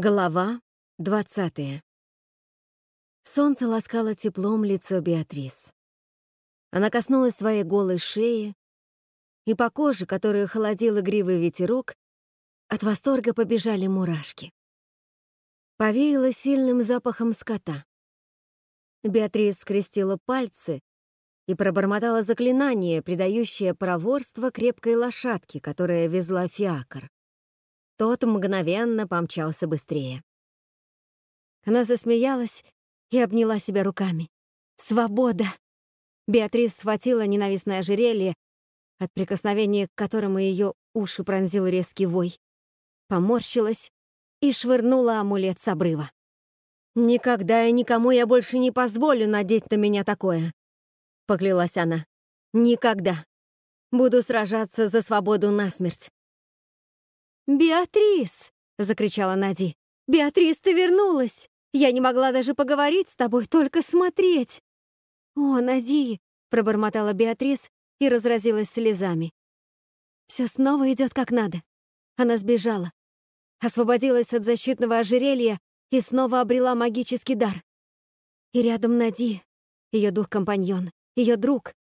Глава двадцатая. Солнце ласкало теплом лицо Беатрис. Она коснулась своей голой шеи, и по коже, которую холодил игривый ветерок, от восторга побежали мурашки. Повеяло сильным запахом скота. Беатрис скрестила пальцы и пробормотала заклинание, придающее проворство крепкой лошадке, которая везла фиакр. Тот мгновенно помчался быстрее. Она засмеялась и обняла себя руками. «Свобода!» Беатрис схватила ненавистное ожерелье, от прикосновения к которому ее уши пронзил резкий вой, поморщилась и швырнула амулет с обрыва. «Никогда и никому я больше не позволю надеть на меня такое», — поклялась она. «Никогда. Буду сражаться за свободу насмерть. «Беатрис!» — закричала Нади. «Беатрис, ты вернулась! Я не могла даже поговорить с тобой, только смотреть!» «О, Нади!» — пробормотала Беатрис и разразилась слезами. Все снова идет как надо. Она сбежала, освободилась от защитного ожерелья и снова обрела магический дар. И рядом Нади, ее дух-компаньон, ее друг.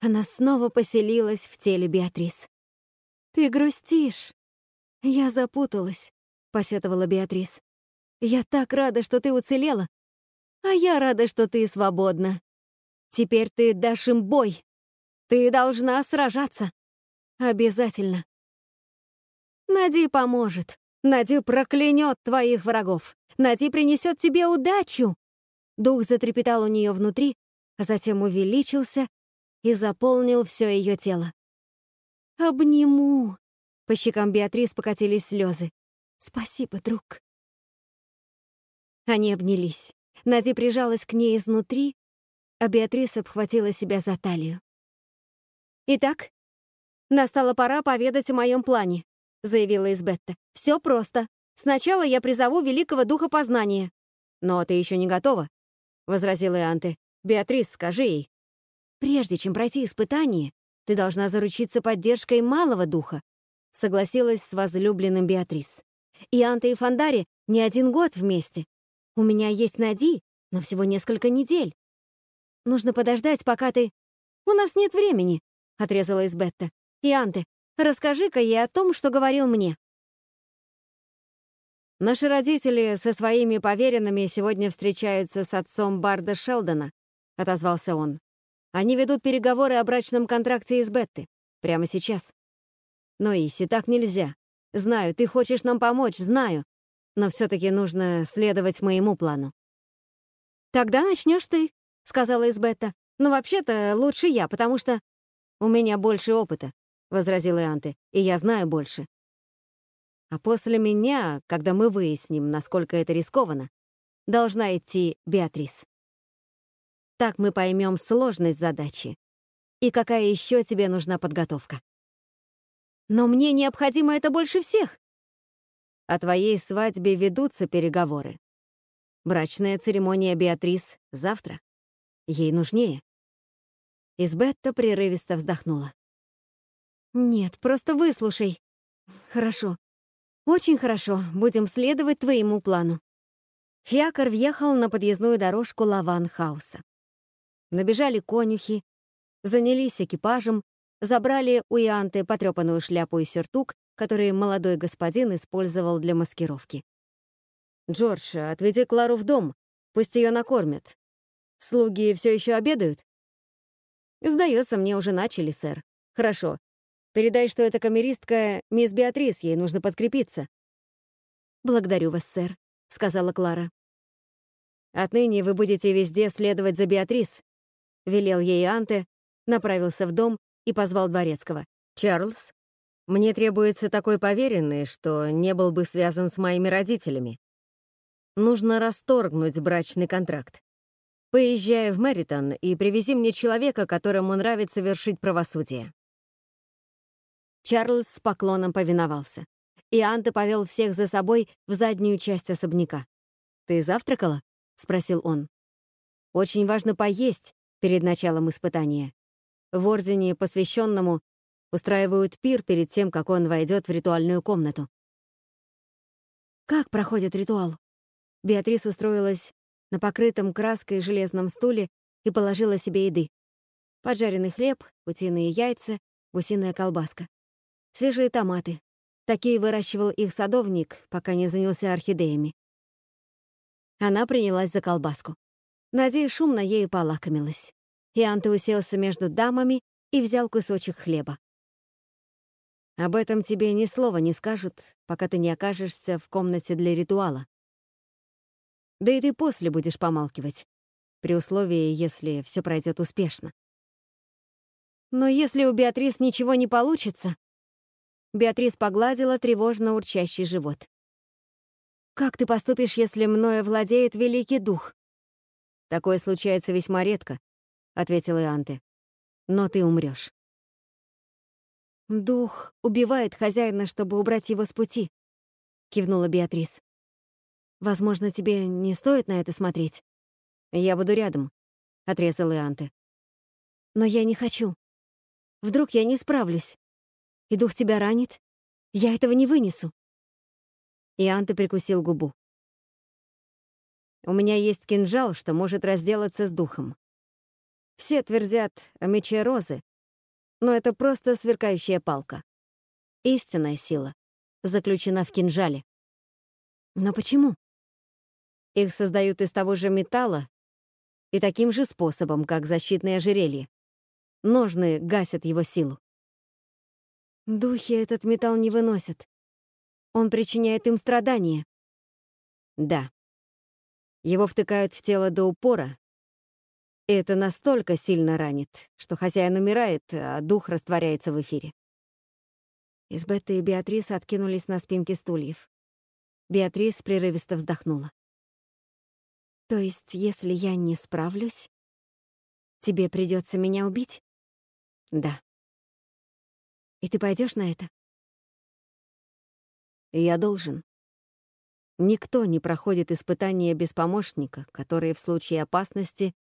Она снова поселилась в теле Беатрис. «Ты грустишь», «Я запуталась», — посетовала Беатрис. «Я так рада, что ты уцелела, а я рада, что ты свободна. Теперь ты дашь им бой. Ты должна сражаться. Обязательно. Нади поможет. Нади проклянет твоих врагов. Нади принесет тебе удачу. Дух затрепетал у нее внутри, а затем увеличился и заполнил все ее тело. «Обниму», по щекам Беатрис покатились слезы. «Спасибо, друг». Они обнялись. Нади прижалась к ней изнутри, а Беатрис обхватила себя за талию. «Итак, настала пора поведать о моем плане», — заявила Избетта. «Все просто. Сначала я призову Великого Духа Познания». «Но ты еще не готова», — возразила Ианте. «Беатрис, скажи ей». «Прежде чем пройти испытание, ты должна заручиться поддержкой Малого Духа, согласилась с возлюбленным Беатрис. И Анта и Фандари не один год вместе. У меня есть Нади, но всего несколько недель. Нужно подождать, пока ты... У нас нет времени, — отрезала Избетта. И Анте, расскажи-ка ей о том, что говорил мне. Наши родители со своими поверенными сегодня встречаются с отцом Барда Шелдона, — отозвался он. Они ведут переговоры о брачном контракте Избетты. Прямо сейчас. Но, Иси, так нельзя. Знаю, ты хочешь нам помочь, знаю. Но все таки нужно следовать моему плану. «Тогда начнешь ты», — сказала Избетта. «Но вообще-то лучше я, потому что...» «У меня больше опыта», — возразил Ианте, «и я знаю больше. А после меня, когда мы выясним, насколько это рискованно, должна идти Беатрис. Так мы поймем сложность задачи и какая еще тебе нужна подготовка. Но мне необходимо это больше всех. О твоей свадьбе ведутся переговоры. Брачная церемония Беатрис завтра. Ей нужнее. Избетта прерывисто вздохнула. «Нет, просто выслушай. Хорошо. Очень хорошо. Будем следовать твоему плану». Фиакр въехал на подъездную дорожку Лаван-хауса. Набежали конюхи, занялись экипажем, забрали у Ианты потрепанную шляпу и сюртук, который молодой господин использовал для маскировки. «Джордж, отведи Клару в дом, пусть ее накормят. Слуги все еще обедают?» «Сдается, мне уже начали, сэр. Хорошо. Передай, что эта камеристка мисс Беатрис, ей нужно подкрепиться». «Благодарю вас, сэр», — сказала Клара. «Отныне вы будете везде следовать за Беатрис», — велел ей Анте, направился в дом и позвал Дворецкого. «Чарльз, мне требуется такой поверенный, что не был бы связан с моими родителями. Нужно расторгнуть брачный контракт. Поезжай в Мэритон и привези мне человека, которому нравится вершить правосудие». Чарльз с поклоном повиновался. И Анте повел всех за собой в заднюю часть особняка. «Ты завтракала?» — спросил он. «Очень важно поесть перед началом испытания. В Ордене, посвященному, устраивают пир перед тем, как он войдет в ритуальную комнату. Как проходит ритуал? Беатрис устроилась на покрытом краской железном стуле и положила себе еды. Поджаренный хлеб, утиные яйца, гусиная колбаска. Свежие томаты. Такие выращивал их садовник, пока не занялся орхидеями. Она принялась за колбаску. Надея шумно ею полакомилась. И Анте уселся между дамами и взял кусочек хлеба. Об этом тебе ни слова не скажут, пока ты не окажешься в комнате для ритуала. Да и ты после будешь помалкивать, при условии, если все пройдет успешно. Но если у Беатрис ничего не получится... Беатрис погладила тревожно урчащий живот. «Как ты поступишь, если мною владеет Великий Дух?» «Такое случается весьма редко», — ответил Ианте. «Но ты умрешь. «Дух убивает хозяина, чтобы убрать его с пути», — кивнула Беатрис. «Возможно, тебе не стоит на это смотреть. Я буду рядом», — отрезал Ианте. «Но я не хочу. Вдруг я не справлюсь, и дух тебя ранит. Я этого не вынесу». Ианте прикусил губу. «У меня есть кинжал, что может разделаться с духом. Все твердят о мече Розы, но это просто сверкающая палка. Истинная сила заключена в кинжале. Но почему? Их создают из того же металла и таким же способом, как защитное ожерелье. Ножны гасят его силу. Духи этот металл не выносят. Он причиняет им страдания. Да. Его втыкают в тело до упора, это настолько сильно ранит, что хозяин умирает, а дух растворяется в эфире. Избетта и Беатрис откинулись на спинки стульев. Беатрис прерывисто вздохнула. «То есть, если я не справлюсь, тебе придется меня убить?» «Да». «И ты пойдешь на это?» «Я должен», Никто не проходит испытания без помощника, который в случае опасности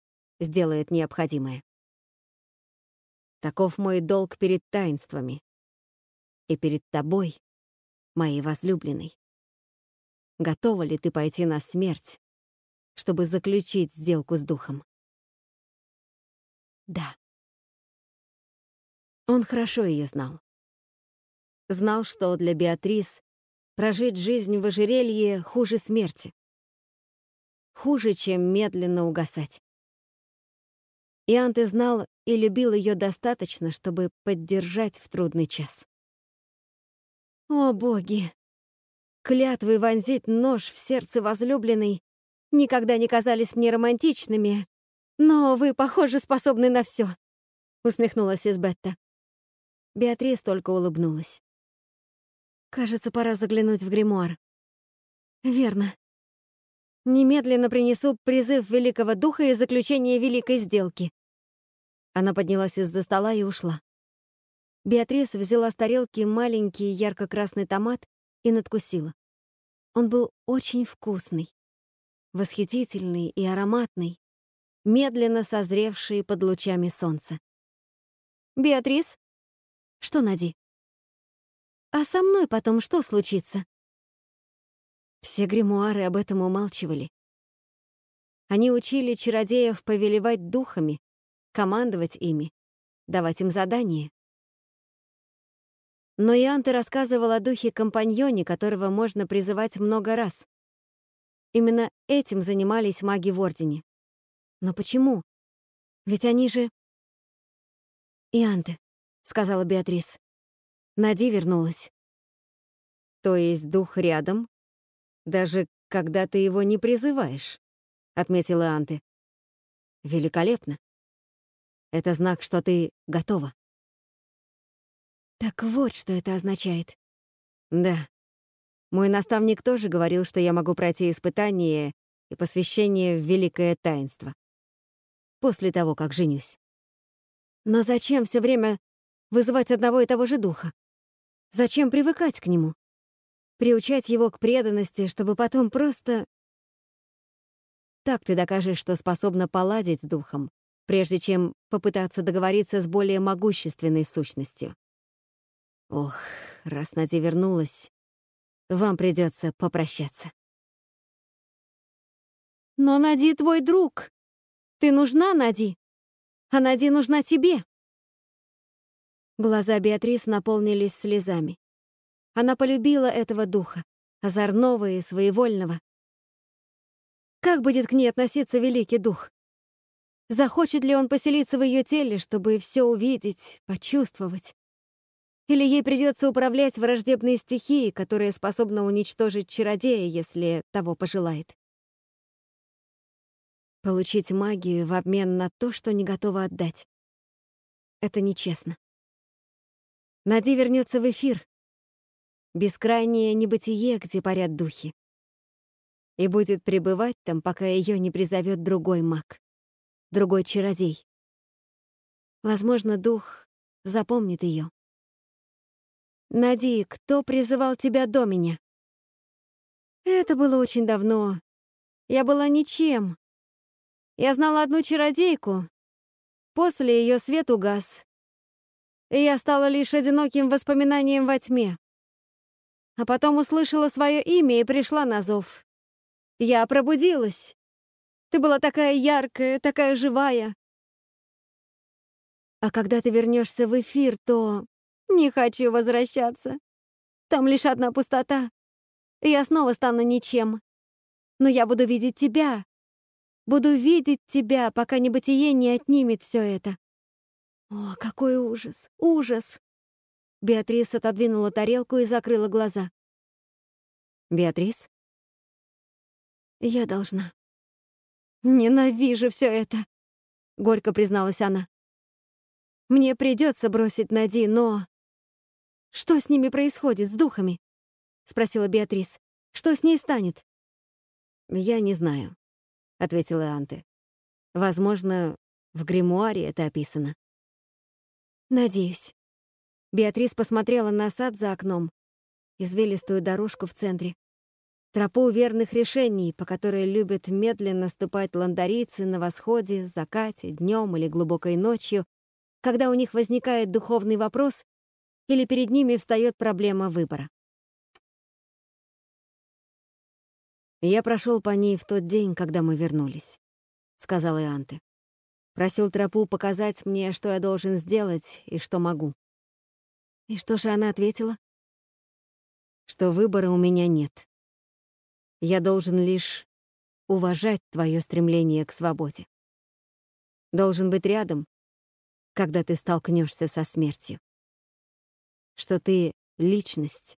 сделает необходимое. Таков мой долг перед таинствами и перед тобой, моей возлюбленной. Готова ли ты пойти на смерть, чтобы заключить сделку с духом? Да. Он хорошо ее знал. Знал, что для Беатрис прожить жизнь в ожерелье хуже смерти. Хуже, чем медленно угасать. И Анте знал и любил ее достаточно, чтобы поддержать в трудный час. О, боги! Клятвы вонзить нож в сердце возлюбленной никогда не казались мне романтичными, но вы, похоже, способны на все, усмехнулась Избетта. Беатрис только улыбнулась. Кажется, пора заглянуть в гримуар. Верно. Немедленно принесу призыв Великого Духа и заключение Великой Сделки. Она поднялась из-за стола и ушла. Беатрис взяла с тарелки маленький ярко-красный томат и надкусила. Он был очень вкусный, восхитительный и ароматный, медленно созревший под лучами солнца. «Беатрис?» «Что, Нади?» «А со мной потом что случится?» Все гримуары об этом умалчивали. Они учили чародеев повелевать духами, командовать ими, давать им задания. Но Ианте рассказывал о духе-компаньоне, которого можно призывать много раз. Именно этим занимались маги в Ордене. Но почему? Ведь они же... «Ианте», — сказала Беатрис. Нади вернулась. «То есть дух рядом, даже когда ты его не призываешь», — отметила Анте. «Великолепно. Это знак, что ты готова. Так вот, что это означает. Да. Мой наставник тоже говорил, что я могу пройти испытание и посвящение в великое таинство. После того, как женюсь. Но зачем все время вызывать одного и того же духа? Зачем привыкать к нему? Приучать его к преданности, чтобы потом просто... Так ты докажешь, что способна поладить с духом, прежде чем попытаться договориться с более могущественной сущностью. Ох, раз Надя вернулась, вам придется попрощаться. Но Нади твой друг. Ты нужна Нади, а Нади нужна тебе. Глаза Беатрис наполнились слезами. Она полюбила этого духа, озорного и своевольного. Как будет к ней относиться великий дух? Захочет ли он поселиться в ее теле, чтобы все увидеть, почувствовать? Или ей придется управлять враждебной стихией, которая способна уничтожить чародея, если того пожелает? Получить магию в обмен на то, что не готова отдать. Это нечестно. Нади вернется в эфир. Бескрайнее небытие, где парят духи. И будет пребывать там, пока ее не призовет другой маг, другой чародей. Возможно, дух запомнит ее. «Нади, кто призывал тебя до меня?» «Это было очень давно. Я была ничем. Я знала одну чародейку. После ее свет угас. И я стала лишь одиноким воспоминанием во тьме. А потом услышала свое имя и пришла на зов. Я пробудилась. Ты была такая яркая, такая живая. А когда ты вернешься в эфир, то... Не хочу возвращаться. Там лишь одна пустота. Я снова стану ничем. Но я буду видеть тебя, Буду видеть тебя, пока небытие не отнимет все это. О, какой ужас, ужас! Беатрис отодвинула тарелку и закрыла глаза. Беатрис? Я должна. Ненавижу все это, горько призналась она. Мне придется бросить Нади, но... Что с ними происходит, с духами? Спросила Беатрис. Что с ней станет? Я не знаю ответила Анте. Возможно, в гримуаре это описано. Надеюсь. Беатрис посмотрела на сад за окном, извилистую дорожку в центре, тропу верных решений, по которой любят медленно ступать ландарийцы на восходе, закате, днем или глубокой ночью, когда у них возникает духовный вопрос или перед ними встает проблема выбора. «Я прошел по ней в тот день, когда мы вернулись», — сказал Ианте. Просил тропу показать мне, что я должен сделать и что могу. И что же она ответила? Что выбора у меня нет. Я должен лишь уважать твое стремление к свободе. Должен быть рядом, когда ты столкнешься со смертью. Что ты — личность,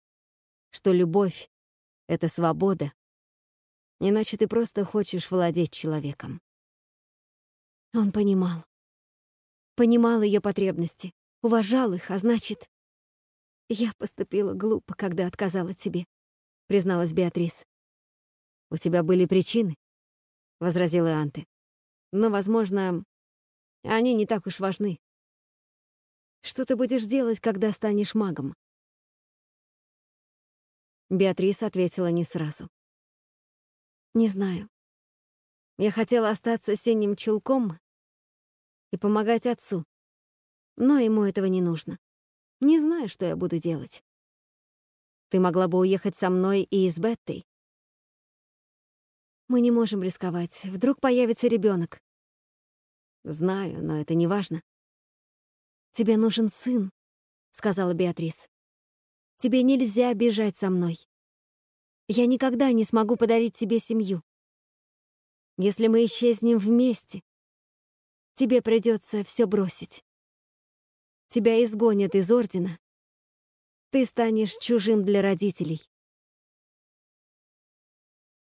что любовь — это свобода, Иначе ты просто хочешь владеть человеком. Он понимал. Понимал ее потребности, уважал их, а значит... Я поступила глупо, когда отказала тебе, призналась Беатрис. У тебя были причины, возразила Анте. Но, возможно, они не так уж важны. Что ты будешь делать, когда станешь магом? Беатрис ответила не сразу. Не знаю. Я хотела остаться синим чулком и помогать отцу. Но ему этого не нужно. Не знаю, что я буду делать. Ты могла бы уехать со мной и с Беттой. Мы не можем рисковать. Вдруг появится ребенок. Знаю, но это не важно. Тебе нужен сын, сказала Беатрис. Тебе нельзя бежать со мной. Я никогда не смогу подарить тебе семью. Если мы исчезнем вместе, тебе придется все бросить. Тебя изгонят из Ордена. Ты станешь чужим для родителей.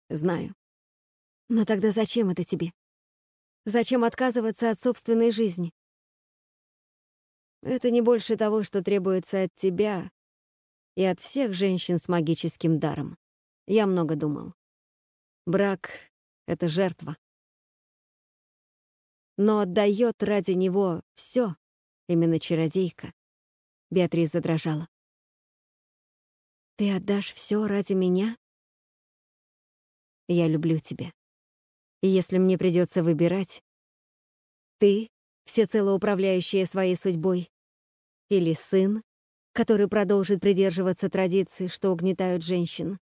Знаю. Но тогда зачем это тебе? Зачем отказываться от собственной жизни? Это не больше того, что требуется от тебя и от всех женщин с магическим даром. Я много думал. Брак — это жертва. Но отдает ради него все, именно чародейка. Беатрис задрожала. Ты отдашь все ради меня? Я люблю тебя. И если мне придется выбирать, ты, всецело управляющая своей судьбой, или сын, который продолжит придерживаться традиций, что угнетают женщин.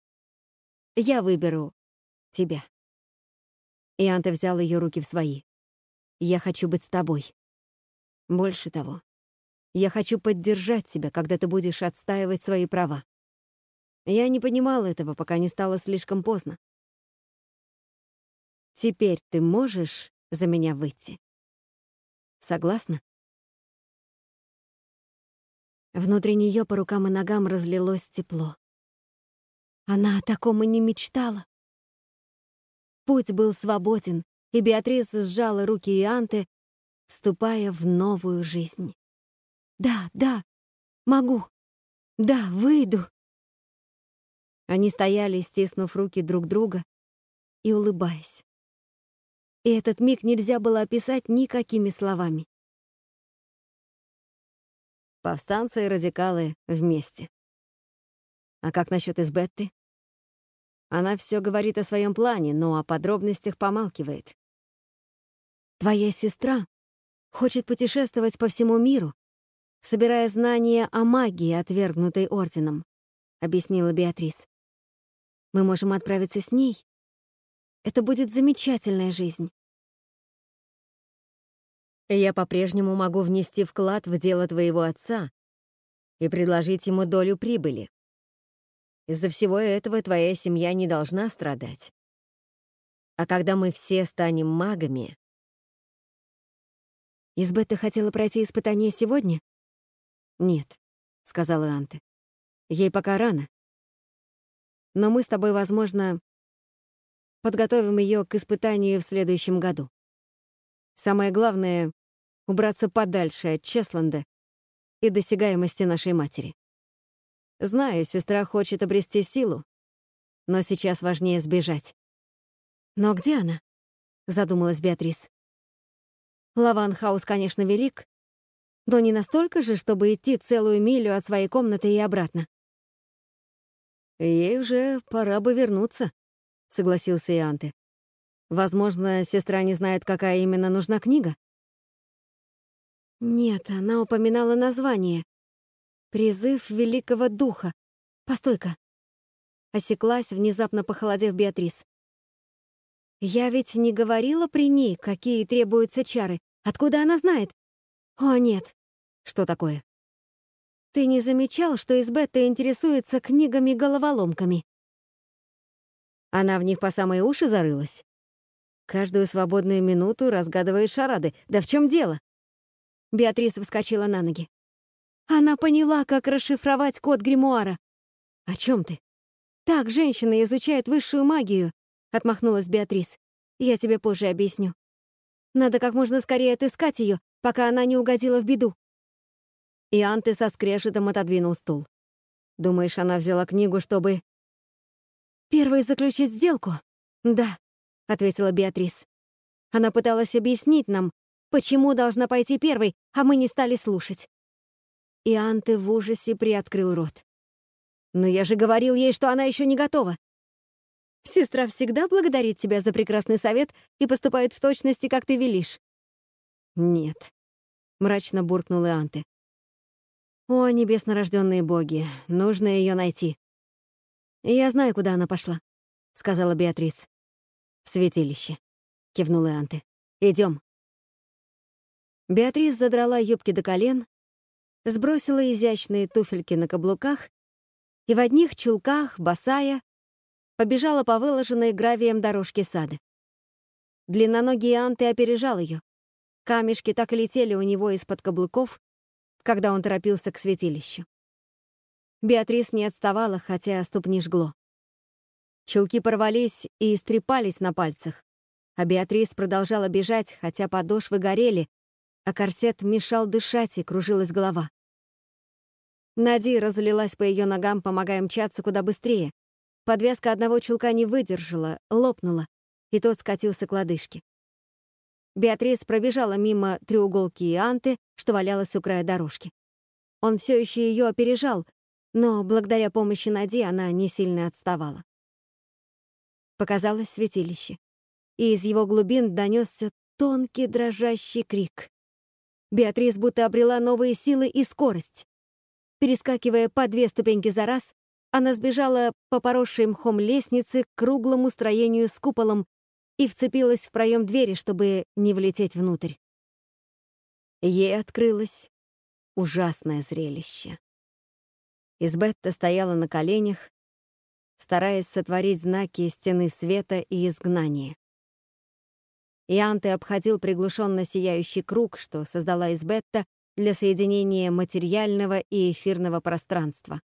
Я выберу тебя. И Анте взял ее руки в свои. Я хочу быть с тобой. Больше того, я хочу поддержать тебя, когда ты будешь отстаивать свои права. Я не понимал этого, пока не стало слишком поздно. Теперь ты можешь за меня выйти. Согласна? Внутри нее по рукам и ногам разлилось тепло. Она о таком и не мечтала. Путь был свободен, и Беатрис сжала руки Ианты, вступая в новую жизнь. «Да, да, могу. Да, выйду». Они стояли, стиснув руки друг друга и улыбаясь. И этот миг нельзя было описать никакими словами. Повстанцы и радикалы вместе. А как насчет Избетты? Она все говорит о своем плане, но о подробностях помалкивает. Твоя сестра хочет путешествовать по всему миру, собирая знания о магии, отвергнутой Орденом, объяснила Беатрис. Мы можем отправиться с ней. Это будет замечательная жизнь. Я по-прежнему могу внести вклад в дело твоего отца и предложить ему долю прибыли. Из-за всего этого твоя семья не должна страдать. А когда мы все станем магами... Избетта хотела пройти испытание сегодня? Нет, — сказала Анте. Ей пока рано. Но мы с тобой, возможно, подготовим ее к испытанию в следующем году. Самое главное — убраться подальше от Чесланда и досягаемости нашей матери. Знаю, сестра хочет обрести силу, но сейчас важнее сбежать. «Но где она?» — задумалась Беатрис. Лаванхаус, конечно, велик, но не настолько же, чтобы идти целую милю от своей комнаты и обратно. «Ей уже пора бы вернуться», — согласился Ианте. Возможно, сестра не знает, какая именно нужна книга? Нет, она упоминала название. «Призыв Великого Духа». Постой-ка. Осеклась, внезапно похолодев Беатрис. Я ведь не говорила при ней, какие требуются чары. Откуда она знает? О, нет. Что такое? Ты не замечал, что из Бетта интересуется книгами-головоломками? Она в них по самые уши зарылась? Каждую свободную минуту разгадывает шарады. Да в чем дело? Беатрис вскочила на ноги. Она поняла, как расшифровать код гримуара. О чем ты? Так женщины изучают высшую магию, отмахнулась Беатрис. Я тебе позже объясню. Надо как можно скорее отыскать ее, пока она не угодила в беду. И Анты со скрежетом отодвинул стул. Думаешь, она взяла книгу, чтобы... Первой заключить сделку? Да, — ответила Беатрис. Она пыталась объяснить нам, почему должна пойти первой, а мы не стали слушать. И Анте в ужасе приоткрыл рот. «Но я же говорил ей, что она еще не готова. Сестра всегда благодарит тебя за прекрасный совет и поступает в точности, как ты велишь». «Нет», — мрачно буркнул Анте. «О, небеснорожденные боги, нужно ее найти». «Я знаю, куда она пошла», — сказала Беатрис. «В святилище», — кивнул Анте. Идем. Беатрис задрала юбки до колен, сбросила изящные туфельки на каблуках и в одних чулках, босая, побежала по выложенной гравием дорожке сада. Длинноногий Анте опережал ее. Камешки так и летели у него из-под каблуков, когда он торопился к святилищу. Беатрис не отставала, хотя ступни жгло. Чулки порвались и истрепались на пальцах, а Беатрис продолжала бежать, хотя подошвы горели, а корсет мешал дышать и кружилась голова. Нади разлилась по ее ногам, помогая мчаться куда быстрее. Подвязка одного чулка не выдержала, лопнула, и тот скатился к лодыжке. Беатрис пробежала мимо треуголки и анты, что валялась у края дорожки. Он все еще ее опережал, но благодаря помощи Нади она не сильно отставала. Показалось святилище, и из его глубин донесся тонкий дрожащий крик. Беатрис будто обрела новые силы и скорость. Перескакивая по две ступеньки за раз, она сбежала по поросшей мхом лестнице к круглому строению с куполом и вцепилась в проем двери, чтобы не влететь внутрь. Ей открылось ужасное зрелище. Избетта стояла на коленях, стараясь сотворить знаки стены света и изгнания. Ианте обходил приглушенно сияющий круг, что создала Избетта для соединения материального и эфирного пространства.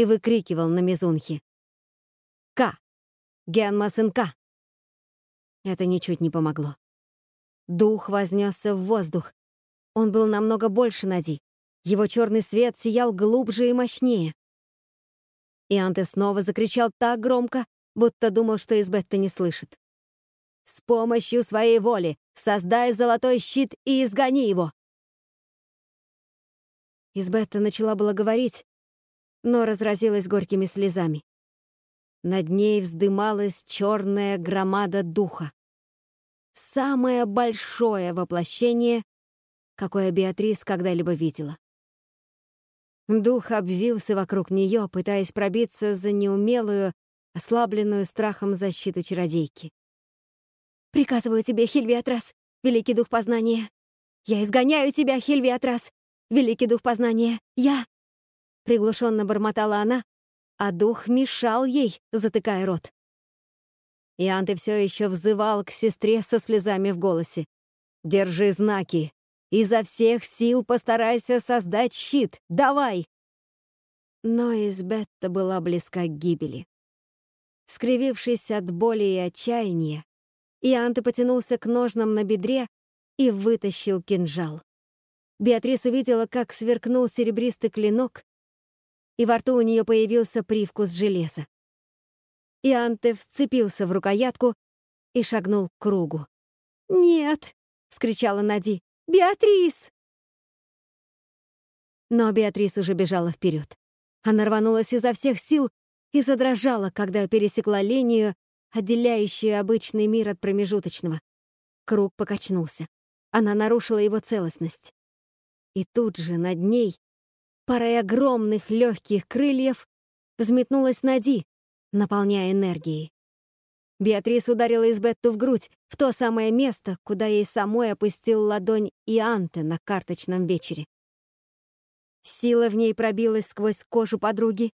И выкрикивал на Мизунхе. «К! Генмасен К!» Это ничуть не помогло. Дух вознесся в воздух. Он был намного больше Нади. Его черный свет сиял глубже и мощнее. И Анте снова закричал так громко, будто думал, что Избетта не слышит. «С помощью своей воли создай золотой щит и изгони его!» Избетта начала было говорить, но разразилась горькими слезами. Над ней вздымалась черная громада духа. Самое большое воплощение, какое Беатрис когда-либо видела. Дух обвился вокруг нее, пытаясь пробиться за неумелую, ослабленную страхом защиту чародейки. «Приказываю тебе, Хильвиатрас, великий дух познания! Я изгоняю тебя, Хильвиатрас, великий дух познания! Я...» Приглушенно бормотала она, а дух мешал ей, затыкая рот. И Анте все еще взывал к сестре со слезами в голосе. «Держи знаки! Изо всех сил постарайся создать щит! Давай!» Но Избетта была близка к гибели. Скривившись от боли и отчаяния, Ианте потянулся к ножнам на бедре и вытащил кинжал. Беатрис увидела, как сверкнул серебристый клинок, и во рту у нее появился привкус железа. Ианте вцепился в рукоятку и шагнул к кругу. «Нет!» — вскричала Нади. «Беатрис!» Но Беатрис уже бежала вперед. Она рванулась изо всех сил и задрожала, когда пересекла линию, отделяющую обычный мир от промежуточного. Круг покачнулся. Она нарушила его целостность. И тут же над ней, парой огромных легких крыльев, взметнулась Нади, наполняя энергией. Беатрис ударила Избетту в грудь, в то самое место, куда ей самой опустил ладонь Ианте на карточном вечере. Сила в ней пробилась сквозь кожу подруги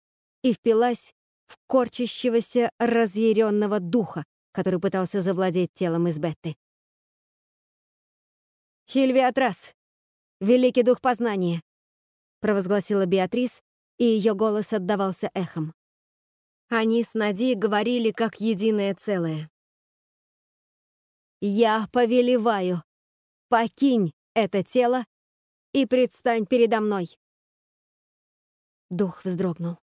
и впилась в корчащегося разъяренного духа, который пытался завладеть телом Избетты. «Хильвиатрас! Великий дух познания!» Провозгласила Беатрис, и ее голос отдавался эхом. Они с Нади говорили как единое целое. «Я повелеваю, покинь это тело и предстань передо мной!» Дух вздрогнул.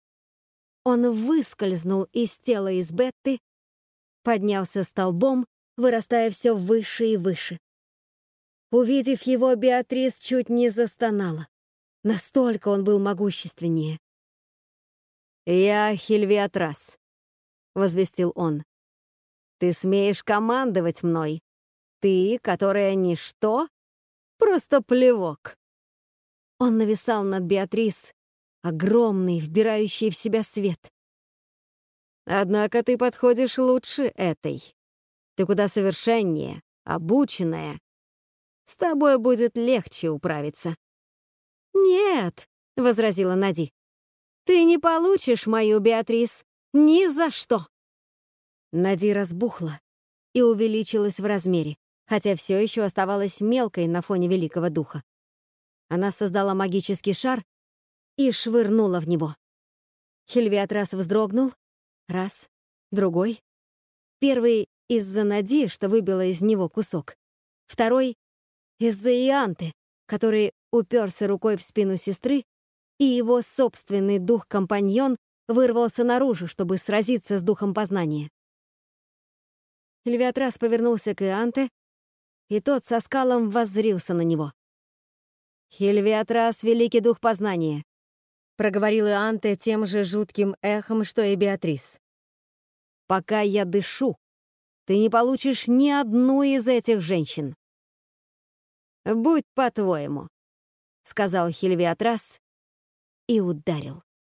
Он выскользнул из тела из Бетты, поднялся столбом, вырастая все выше и выше. Увидев его, Беатрис чуть не застонала. Настолько он был могущественнее. «Я Хильвиатрас», — возвестил он. «Ты смеешь командовать мной? Ты, которая ничто? Просто плевок». Он нависал над Беатрис, огромный, вбирающий в себя свет. «Однако ты подходишь лучше этой. Ты куда совершеннее, обученная. С тобой будет легче управиться». «Нет», — возразила Нади. «Ты не получишь мою, Беатрис, ни за что!» Нади разбухла и увеличилась в размере, хотя все еще оставалась мелкой на фоне Великого Духа. Она создала магический шар и швырнула в него. Хельвиатрас вздрогнул. Раз, другой. Первый — из-за Нади, что выбила из него кусок. Второй — из-за Ианты, который уперся рукой в спину сестры и его собственный дух-компаньон вырвался наружу, чтобы сразиться с духом познания. Львиатрас повернулся к Ианте, и тот со скалом воззрился на него. «Хельвиатрас — великий дух познания», — проговорил Ианте тем же жутким эхом, что и Беатрис. «Пока я дышу, ты не получишь ни одну из этих женщин». «Будь по-твоему», — сказал Хельвиатрас и ударил.